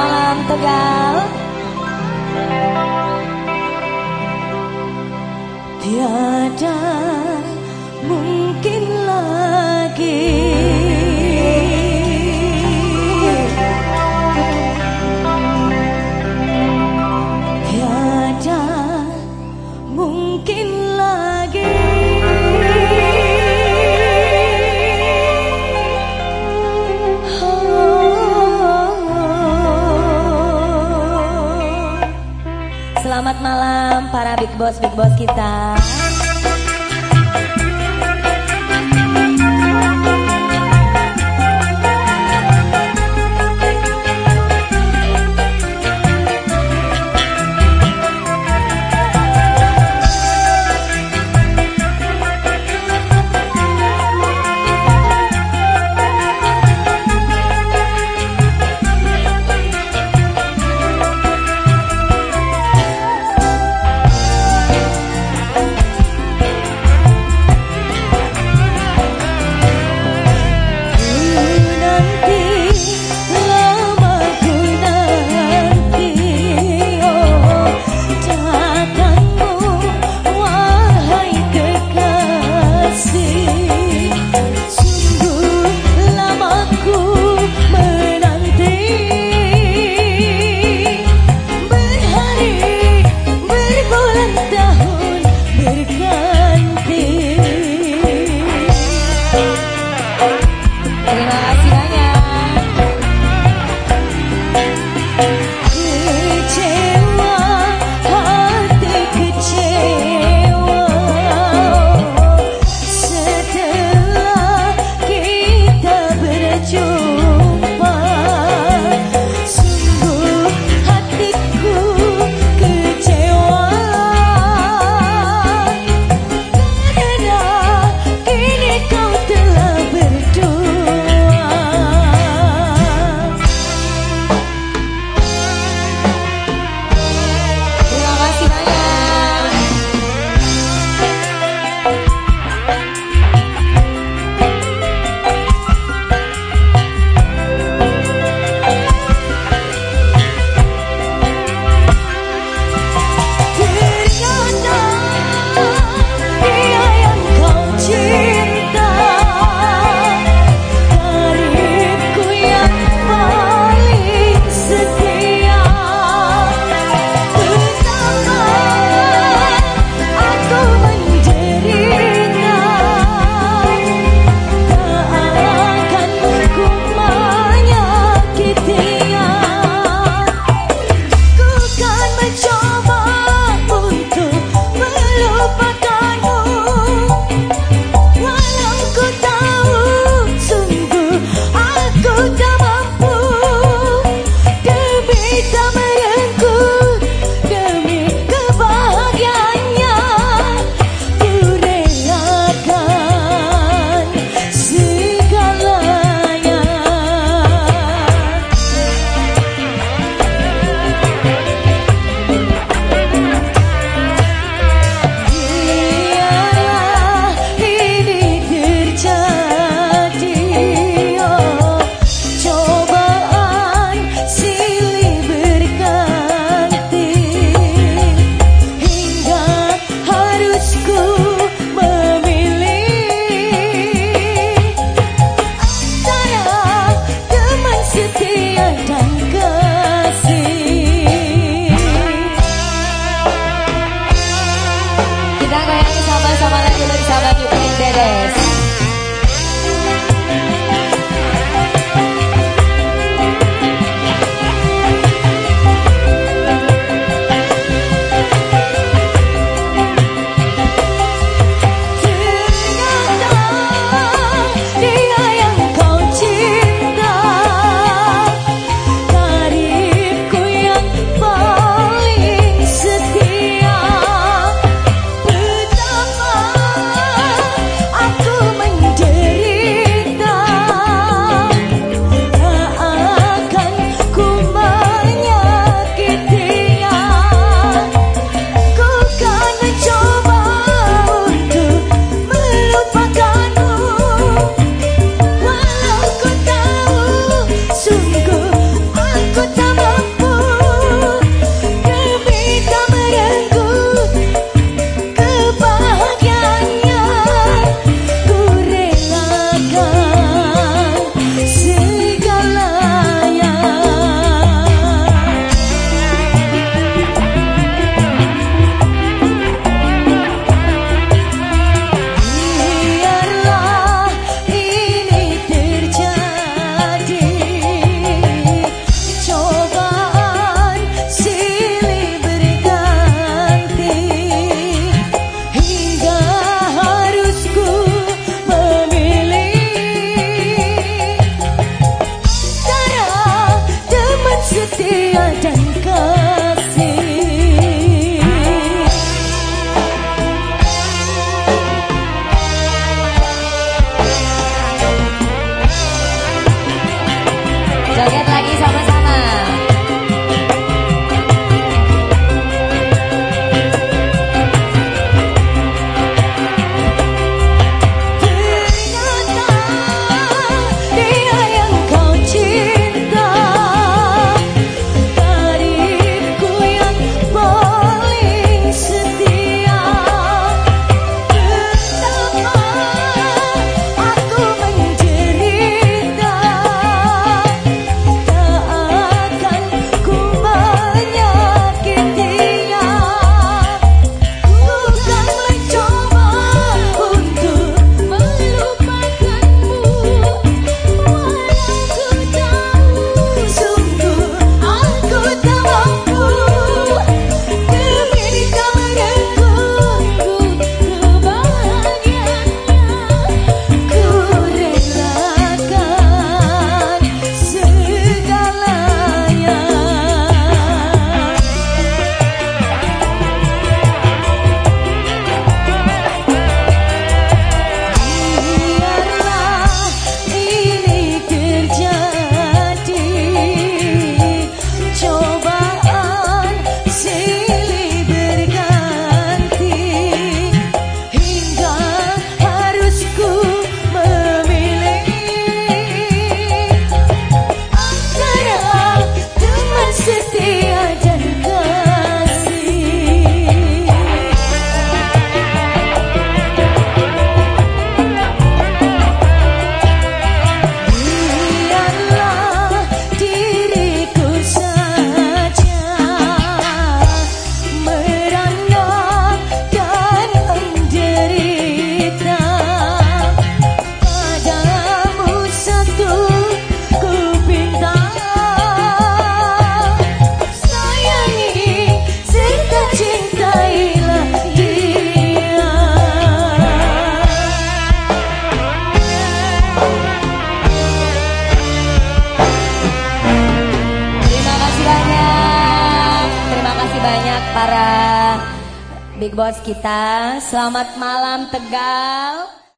malam Tegal Tiada mungkin lagi big boss big boss kita. see your day. Big boss kita. Selamat malam Tegal.